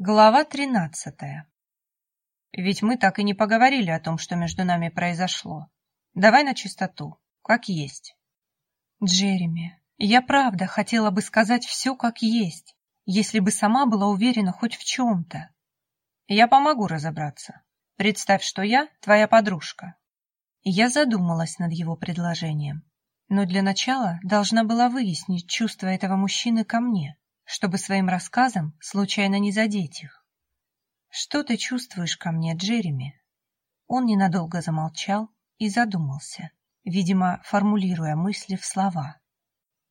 Глава тринадцатая. Ведь мы так и не поговорили о том, что между нами произошло. Давай на чистоту, как есть. Джереми, я правда хотела бы сказать все как есть, если бы сама была уверена хоть в чем-то. Я помогу разобраться. Представь, что я твоя подружка. Я задумалась над его предложением, но для начала должна была выяснить чувства этого мужчины ко мне чтобы своим рассказом случайно не задеть их. «Что ты чувствуешь ко мне, Джереми?» Он ненадолго замолчал и задумался, видимо, формулируя мысли в слова.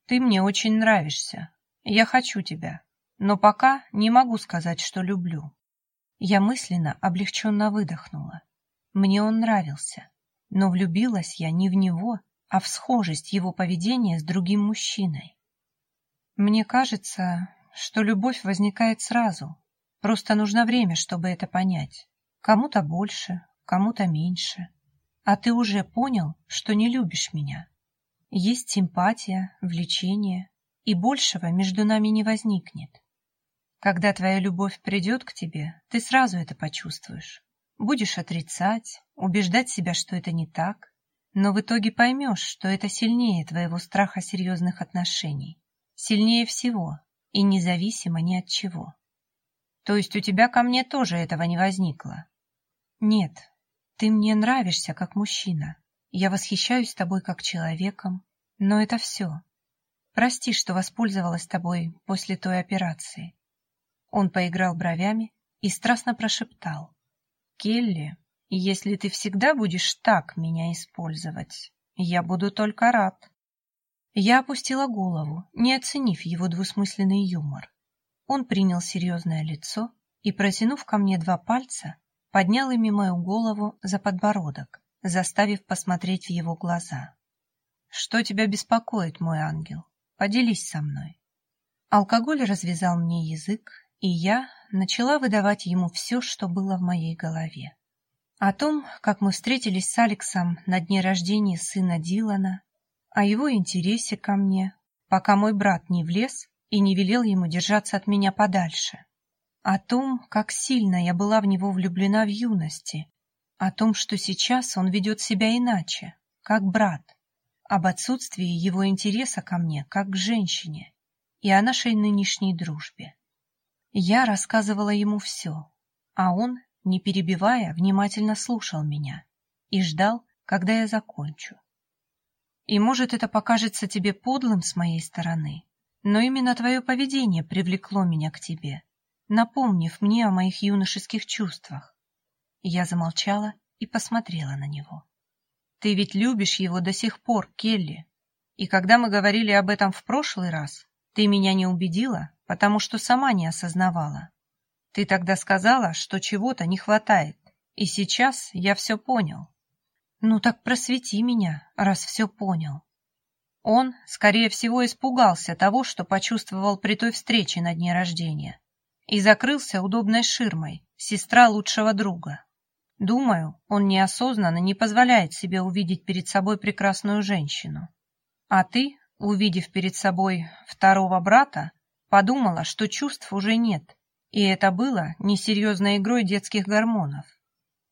«Ты мне очень нравишься. Я хочу тебя, но пока не могу сказать, что люблю». Я мысленно облегченно выдохнула. Мне он нравился, но влюбилась я не в него, а в схожесть его поведения с другим мужчиной. Мне кажется, что любовь возникает сразу. Просто нужно время, чтобы это понять. Кому-то больше, кому-то меньше. А ты уже понял, что не любишь меня. Есть симпатия, влечение, и большего между нами не возникнет. Когда твоя любовь придет к тебе, ты сразу это почувствуешь. Будешь отрицать, убеждать себя, что это не так, но в итоге поймешь, что это сильнее твоего страха серьезных отношений. Сильнее всего и независимо ни от чего. То есть у тебя ко мне тоже этого не возникло? Нет, ты мне нравишься как мужчина. Я восхищаюсь тобой как человеком, но это все. Прости, что воспользовалась тобой после той операции. Он поиграл бровями и страстно прошептал. Келли, если ты всегда будешь так меня использовать, я буду только рад. Я опустила голову, не оценив его двусмысленный юмор. Он принял серьезное лицо и, протянув ко мне два пальца, поднял ими мою голову за подбородок, заставив посмотреть в его глаза. «Что тебя беспокоит, мой ангел? Поделись со мной». Алкоголь развязал мне язык, и я начала выдавать ему все, что было в моей голове. О том, как мы встретились с Алексом на дне рождения сына Дилана, о его интересе ко мне, пока мой брат не влез и не велел ему держаться от меня подальше. О том, как сильно я была в него влюблена в юности, о том, что сейчас он ведет себя иначе, как брат, об отсутствии его интереса ко мне, как к женщине, и о нашей нынешней дружбе. Я рассказывала ему все, а он, не перебивая, внимательно слушал меня и ждал, когда я закончу. И может это покажется тебе подлым с моей стороны, но именно твое поведение привлекло меня к тебе, напомнив мне о моих юношеских чувствах. Я замолчала и посмотрела на него. Ты ведь любишь его до сих пор, Келли. И когда мы говорили об этом в прошлый раз, ты меня не убедила, потому что сама не осознавала. Ты тогда сказала, что чего-то не хватает, и сейчас я все понял. Ну так просвети меня, раз все понял. Он, скорее всего, испугался того, что почувствовал при той встрече на дне рождения, и закрылся удобной ширмой, сестра лучшего друга. Думаю, он неосознанно не позволяет себе увидеть перед собой прекрасную женщину. А ты, увидев перед собой второго брата, подумала, что чувств уже нет, и это было несерьезной игрой детских гормонов.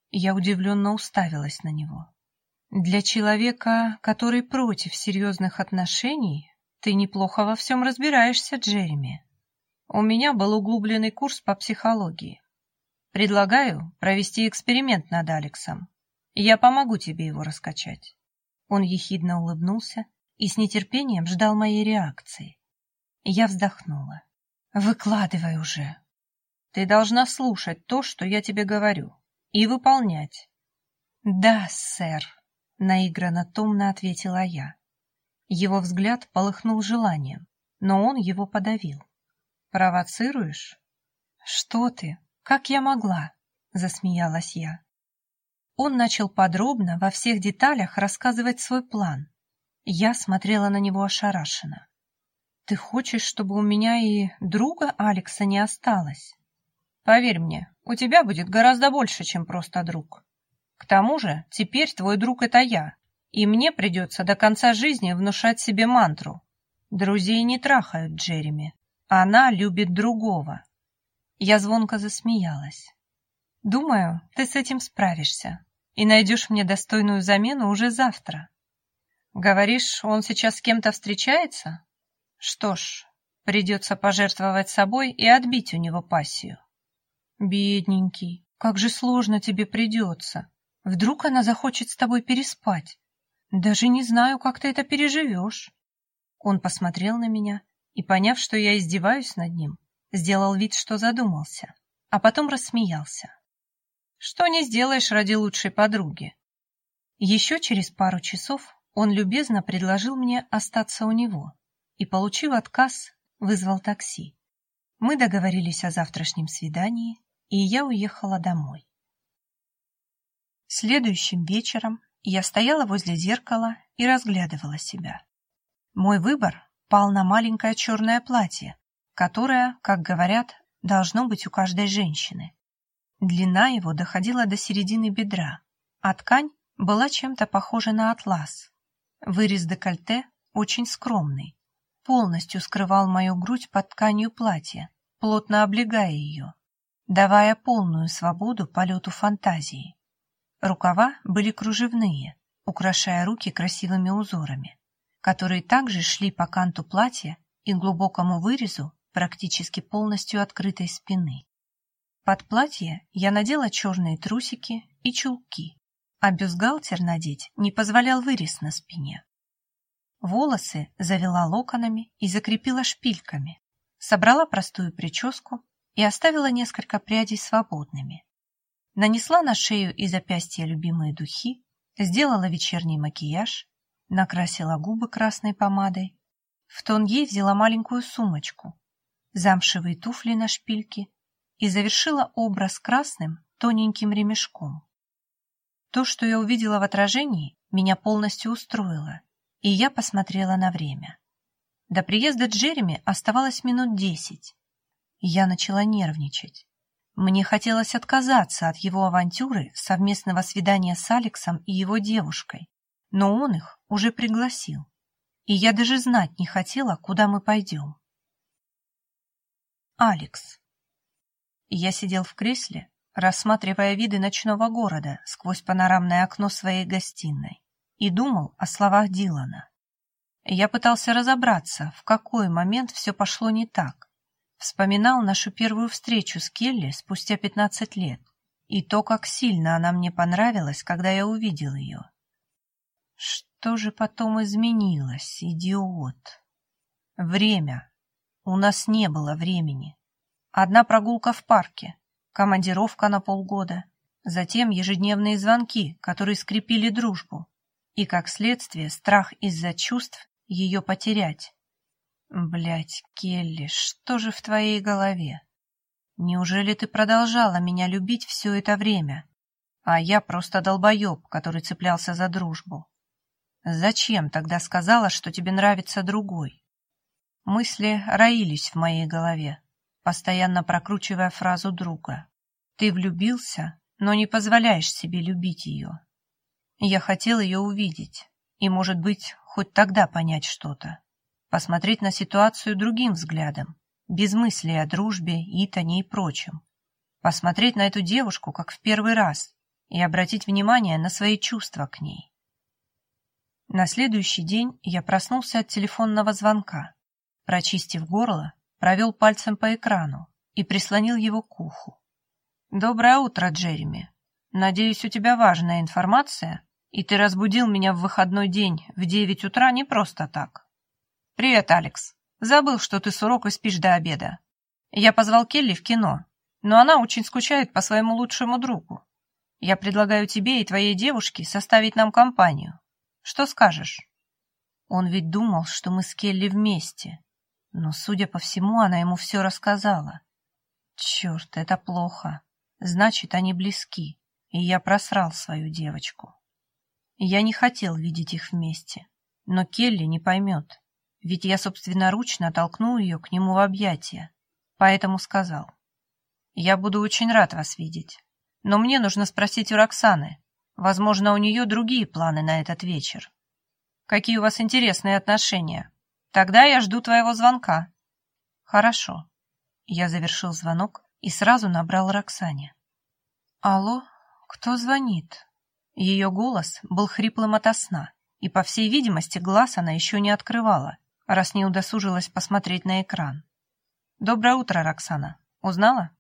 Я удивленно уставилась на него. Для человека, который против серьезных отношений, ты неплохо во всем разбираешься, Джереми. У меня был углубленный курс по психологии. Предлагаю провести эксперимент над Алексом. Я помогу тебе его раскачать. Он ехидно улыбнулся и с нетерпением ждал моей реакции. Я вздохнула. Выкладывай уже. Ты должна слушать то, что я тебе говорю, и выполнять. Да, сэр. Наигранно томно ответила я. Его взгляд полыхнул желанием, но он его подавил. «Провоцируешь?» «Что ты? Как я могла?» — засмеялась я. Он начал подробно, во всех деталях рассказывать свой план. Я смотрела на него ошарашенно. «Ты хочешь, чтобы у меня и друга Алекса не осталось?» «Поверь мне, у тебя будет гораздо больше, чем просто друг. К тому же теперь твой друг — это я, и мне придется до конца жизни внушать себе мантру. Друзей не трахают Джереми. Она любит другого. Я звонко засмеялась. Думаю, ты с этим справишься и найдешь мне достойную замену уже завтра. Говоришь, он сейчас с кем-то встречается? Что ж, придется пожертвовать собой и отбить у него пассию. Бедненький, как же сложно тебе придется. Вдруг она захочет с тобой переспать. Даже не знаю, как ты это переживешь. Он посмотрел на меня и, поняв, что я издеваюсь над ним, сделал вид, что задумался, а потом рассмеялся. Что не сделаешь ради лучшей подруги. Еще через пару часов он любезно предложил мне остаться у него и, получив отказ, вызвал такси. Мы договорились о завтрашнем свидании, и я уехала домой. Следующим вечером я стояла возле зеркала и разглядывала себя. Мой выбор пал на маленькое черное платье, которое, как говорят, должно быть у каждой женщины. Длина его доходила до середины бедра, а ткань была чем-то похожа на атлас. Вырез декольте очень скромный, полностью скрывал мою грудь под тканью платья, плотно облегая ее, давая полную свободу полету фантазии. Рукава были кружевные, украшая руки красивыми узорами, которые также шли по канту платья и глубокому вырезу практически полностью открытой спины. Под платье я надела черные трусики и чулки, а бюстгальтер надеть не позволял вырез на спине. Волосы завела локонами и закрепила шпильками, собрала простую прическу и оставила несколько прядей свободными. Нанесла на шею и запястья любимые духи, сделала вечерний макияж, накрасила губы красной помадой. В тон ей взяла маленькую сумочку, замшевые туфли на шпильке и завершила образ красным тоненьким ремешком. То, что я увидела в отражении, меня полностью устроило, и я посмотрела на время. До приезда Джереми оставалось минут десять. Я начала нервничать. Мне хотелось отказаться от его авантюры совместного свидания с Алексом и его девушкой, но он их уже пригласил, и я даже знать не хотела, куда мы пойдем. Алекс. Я сидел в кресле, рассматривая виды ночного города сквозь панорамное окно своей гостиной, и думал о словах Дилана. Я пытался разобраться, в какой момент все пошло не так. Вспоминал нашу первую встречу с Келли спустя 15 лет и то, как сильно она мне понравилась, когда я увидел ее. Что же потом изменилось, идиот? Время. У нас не было времени. Одна прогулка в парке, командировка на полгода, затем ежедневные звонки, которые скрепили дружбу, и, как следствие, страх из-за чувств ее потерять. Блять, Келли, что же в твоей голове? Неужели ты продолжала меня любить все это время, а я просто долбоеб, который цеплялся за дружбу? Зачем тогда сказала, что тебе нравится другой? Мысли роились в моей голове постоянно прокручивая фразу друга. «Ты влюбился, но не позволяешь себе любить ее». Я хотел ее увидеть и, может быть, хоть тогда понять что-то. Посмотреть на ситуацию другим взглядом, без мыслей о дружбе, Итане и прочем. Посмотреть на эту девушку, как в первый раз, и обратить внимание на свои чувства к ней. На следующий день я проснулся от телефонного звонка. Прочистив горло, провел пальцем по экрану и прислонил его к уху. «Доброе утро, Джереми. Надеюсь, у тебя важная информация, и ты разбудил меня в выходной день в девять утра не просто так. Привет, Алекс. Забыл, что ты с урока спишь до обеда. Я позвал Келли в кино, но она очень скучает по своему лучшему другу. Я предлагаю тебе и твоей девушке составить нам компанию. Что скажешь?» Он ведь думал, что мы с Келли вместе. Но, судя по всему, она ему все рассказала. Черт, это плохо. Значит, они близки, и я просрал свою девочку. Я не хотел видеть их вместе, но Келли не поймет, ведь я собственноручно толкнул ее к нему в объятия, поэтому сказал. Я буду очень рад вас видеть, но мне нужно спросить у Роксаны. Возможно, у нее другие планы на этот вечер. Какие у вас интересные отношения? Тогда я жду твоего звонка. Хорошо. Я завершил звонок и сразу набрал Роксане. «Алло, кто звонит?» Ее голос был хриплым ото сна, и, по всей видимости, глаз она еще не открывала, раз не удосужилась посмотреть на экран. «Доброе утро, Роксана. Узнала?»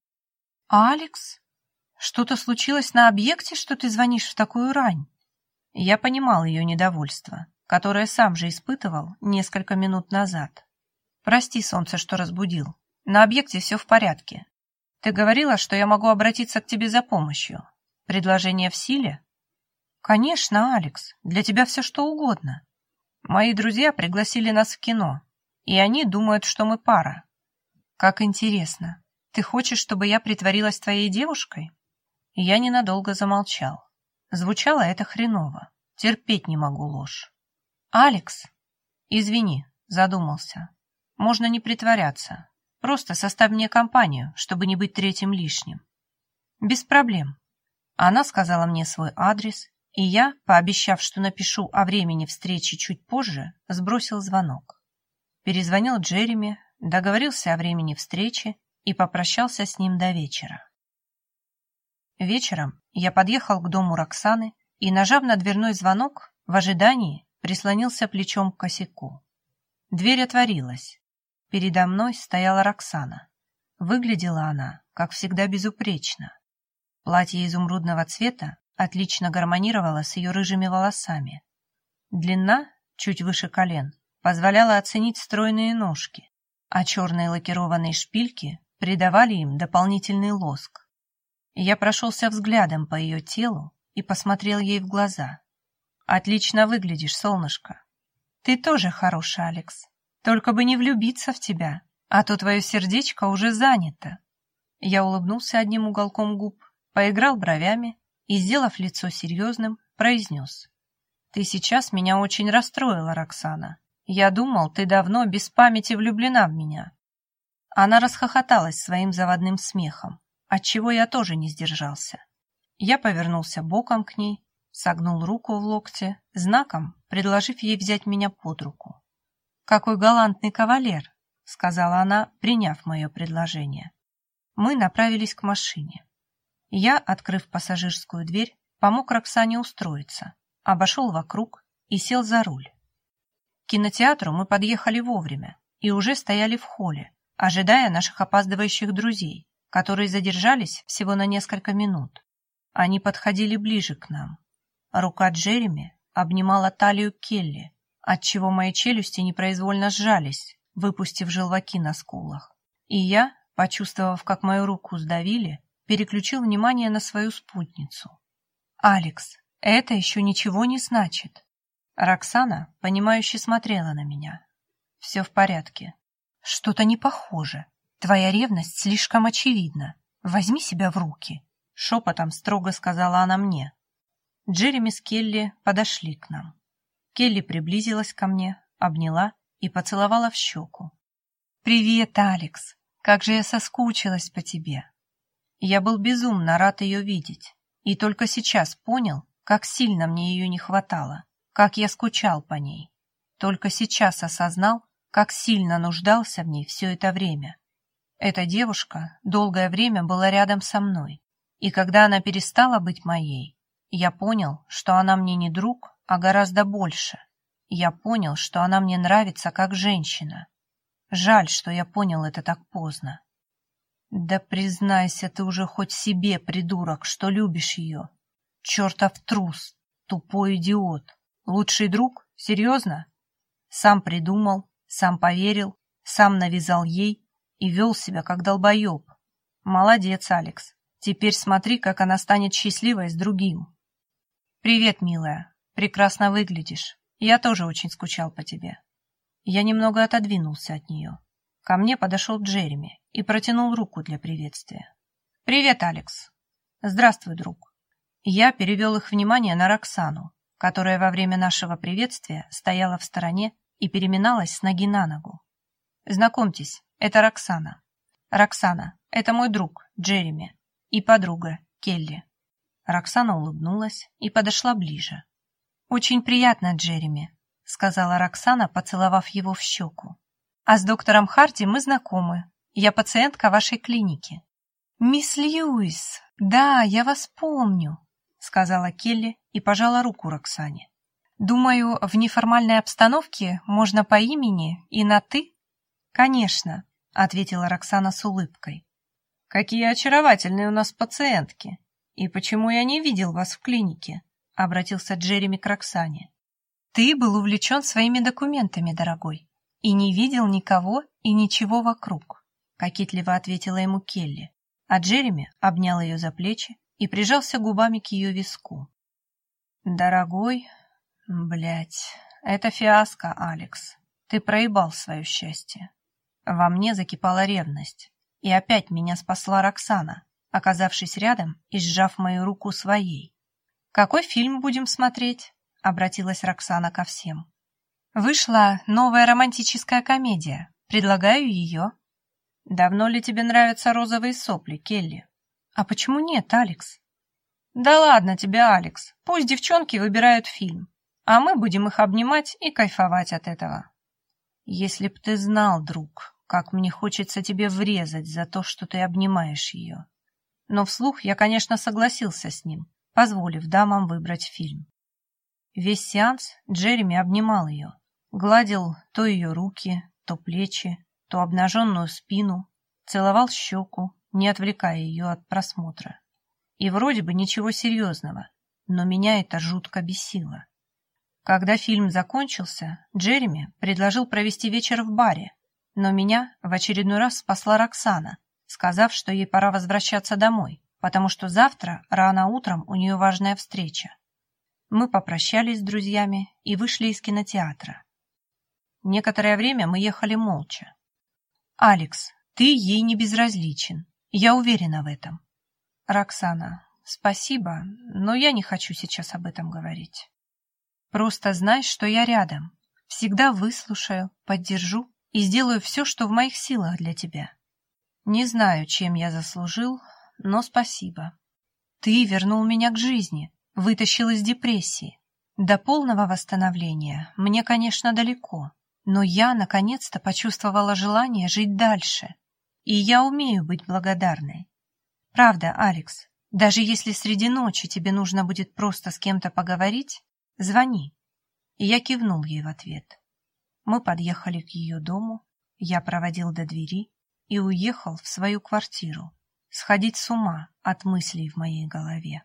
«Алекс? Что-то случилось на объекте, что ты звонишь в такую рань?» Я понимал ее недовольство, которое сам же испытывал несколько минут назад. «Прости, солнце, что разбудил. На объекте все в порядке. Ты говорила, что я могу обратиться к тебе за помощью. Предложение в силе?» «Конечно, Алекс. Для тебя все что угодно. Мои друзья пригласили нас в кино, и они думают, что мы пара. Как интересно. Ты хочешь, чтобы я притворилась твоей девушкой? Я ненадолго замолчал. Звучало это хреново. Терпеть не могу ложь. Алекс, извини, задумался. Можно не притворяться. Просто составь мне компанию, чтобы не быть третьим лишним. Без проблем. Она сказала мне свой адрес, и я, пообещав, что напишу о времени встречи чуть позже, сбросил звонок. Перезвонил Джереми, договорился о времени встречи и попрощался с ним до вечера. Вечером я подъехал к дому Роксаны и, нажав на дверной звонок, в ожидании прислонился плечом к косяку. Дверь отворилась. Передо мной стояла Роксана. Выглядела она, как всегда, безупречно. Платье изумрудного цвета отлично гармонировало с ее рыжими волосами. Длина, чуть выше колен, позволяла оценить стройные ножки, а черные лакированные шпильки придавали им дополнительный лоск. Я прошелся взглядом по ее телу и посмотрел ей в глаза. «Отлично выглядишь, солнышко. Ты тоже хороший, Алекс. Только бы не влюбиться в тебя, а то твое сердечко уже занято». Я улыбнулся одним уголком губ, поиграл бровями и, сделав лицо серьезным, произнес. «Ты сейчас меня очень расстроила, Роксана. Я думал, ты давно без памяти влюблена в меня. Она расхохоталась своим заводным смехом, отчего я тоже не сдержался. Я повернулся боком к ней, согнул руку в локте, знаком предложив ей взять меня под руку. «Какой галантный кавалер!» — сказала она, приняв мое предложение. Мы направились к машине. Я, открыв пассажирскую дверь, помог Роксане устроиться, обошел вокруг и сел за руль. К кинотеатру мы подъехали вовремя и уже стояли в холле, ожидая наших опаздывающих друзей, которые задержались всего на несколько минут. Они подходили ближе к нам. Рука Джереми обнимала талию Келли, отчего мои челюсти непроизвольно сжались, выпустив желваки на скулах. И я, почувствовав, как мою руку сдавили, переключил внимание на свою спутницу. «Алекс, это еще ничего не значит. Роксана, понимающе смотрела на меня. «Все в порядке. Что-то не похоже. Твоя ревность слишком очевидна. Возьми себя в руки», — шепотом строго сказала она мне. Джереми с Келли подошли к нам. Келли приблизилась ко мне, обняла и поцеловала в щеку. «Привет, Алекс! Как же я соскучилась по тебе!» Я был безумно рад ее видеть, и только сейчас понял, как сильно мне ее не хватало как я скучал по ней. Только сейчас осознал, как сильно нуждался в ней все это время. Эта девушка долгое время была рядом со мной, и когда она перестала быть моей, я понял, что она мне не друг, а гораздо больше. Я понял, что она мне нравится как женщина. Жаль, что я понял это так поздно. Да признайся ты уже хоть себе, придурок, что любишь ее. Чертов трус, тупой идиот. Лучший друг? Серьезно? Сам придумал, сам поверил, сам навязал ей и вел себя как долбоеб. Молодец, Алекс. Теперь смотри, как она станет счастливой с другим. Привет, милая. Прекрасно выглядишь. Я тоже очень скучал по тебе. Я немного отодвинулся от нее. Ко мне подошел Джереми и протянул руку для приветствия. «Привет, Алекс!» «Здравствуй, друг!» Я перевел их внимание на Роксану, которая во время нашего приветствия стояла в стороне и переминалась с ноги на ногу. «Знакомьтесь, это Роксана. Роксана, это мой друг Джереми и подруга Келли». Роксана улыбнулась и подошла ближе. «Очень приятно, Джереми», — сказала Роксана, поцеловав его в щеку. «А с доктором Харди мы знакомы. Я пациентка вашей клиники». «Мисс Льюис, да, я вас помню», — сказала Келли и пожала руку Роксане. «Думаю, в неформальной обстановке можно по имени и на «ты»?» «Конечно», — ответила Роксана с улыбкой. «Какие очаровательные у нас пациентки! И почему я не видел вас в клинике?» — обратился Джереми к Роксане. «Ты был увлечен своими документами, дорогой, и не видел никого и ничего вокруг», — кокетливо ответила ему Келли а Джереми обнял ее за плечи и прижался губами к ее виску. «Дорогой, блядь, это фиаско, Алекс. Ты проебал свое счастье. Во мне закипала ревность, и опять меня спасла Роксана, оказавшись рядом и сжав мою руку своей. «Какой фильм будем смотреть?» — обратилась Роксана ко всем. «Вышла новая романтическая комедия. Предлагаю ее», Давно ли тебе нравятся розовые сопли, Келли? А почему нет, Алекс? Да ладно тебе, Алекс. Пусть девчонки выбирают фильм, а мы будем их обнимать и кайфовать от этого. Если б ты знал, друг, как мне хочется тебе врезать за то, что ты обнимаешь ее. Но вслух я, конечно, согласился с ним, позволив дамам выбрать фильм. Весь сеанс Джереми обнимал ее, гладил то ее руки, то плечи, то обнаженную спину, целовал щеку, не отвлекая ее от просмотра. И вроде бы ничего серьезного, но меня это жутко бесило. Когда фильм закончился, Джереми предложил провести вечер в баре, но меня в очередной раз спасла Роксана, сказав, что ей пора возвращаться домой, потому что завтра рано утром у нее важная встреча. Мы попрощались с друзьями и вышли из кинотеатра. Некоторое время мы ехали молча. Алекс, ты ей не безразличен. Я уверена в этом. Роксана, спасибо, но я не хочу сейчас об этом говорить. Просто знай, что я рядом. Всегда выслушаю, поддержу и сделаю все, что в моих силах для тебя. Не знаю, чем я заслужил, но спасибо. Ты вернул меня к жизни, вытащил из депрессии. До полного восстановления мне, конечно, далеко, но я наконец-то почувствовала желание жить дальше. И я умею быть благодарной. Правда, Алекс, даже если среди ночи тебе нужно будет просто с кем-то поговорить, звони. И я кивнул ей в ответ. Мы подъехали к ее дому, я проводил до двери и уехал в свою квартиру, сходить с ума от мыслей в моей голове.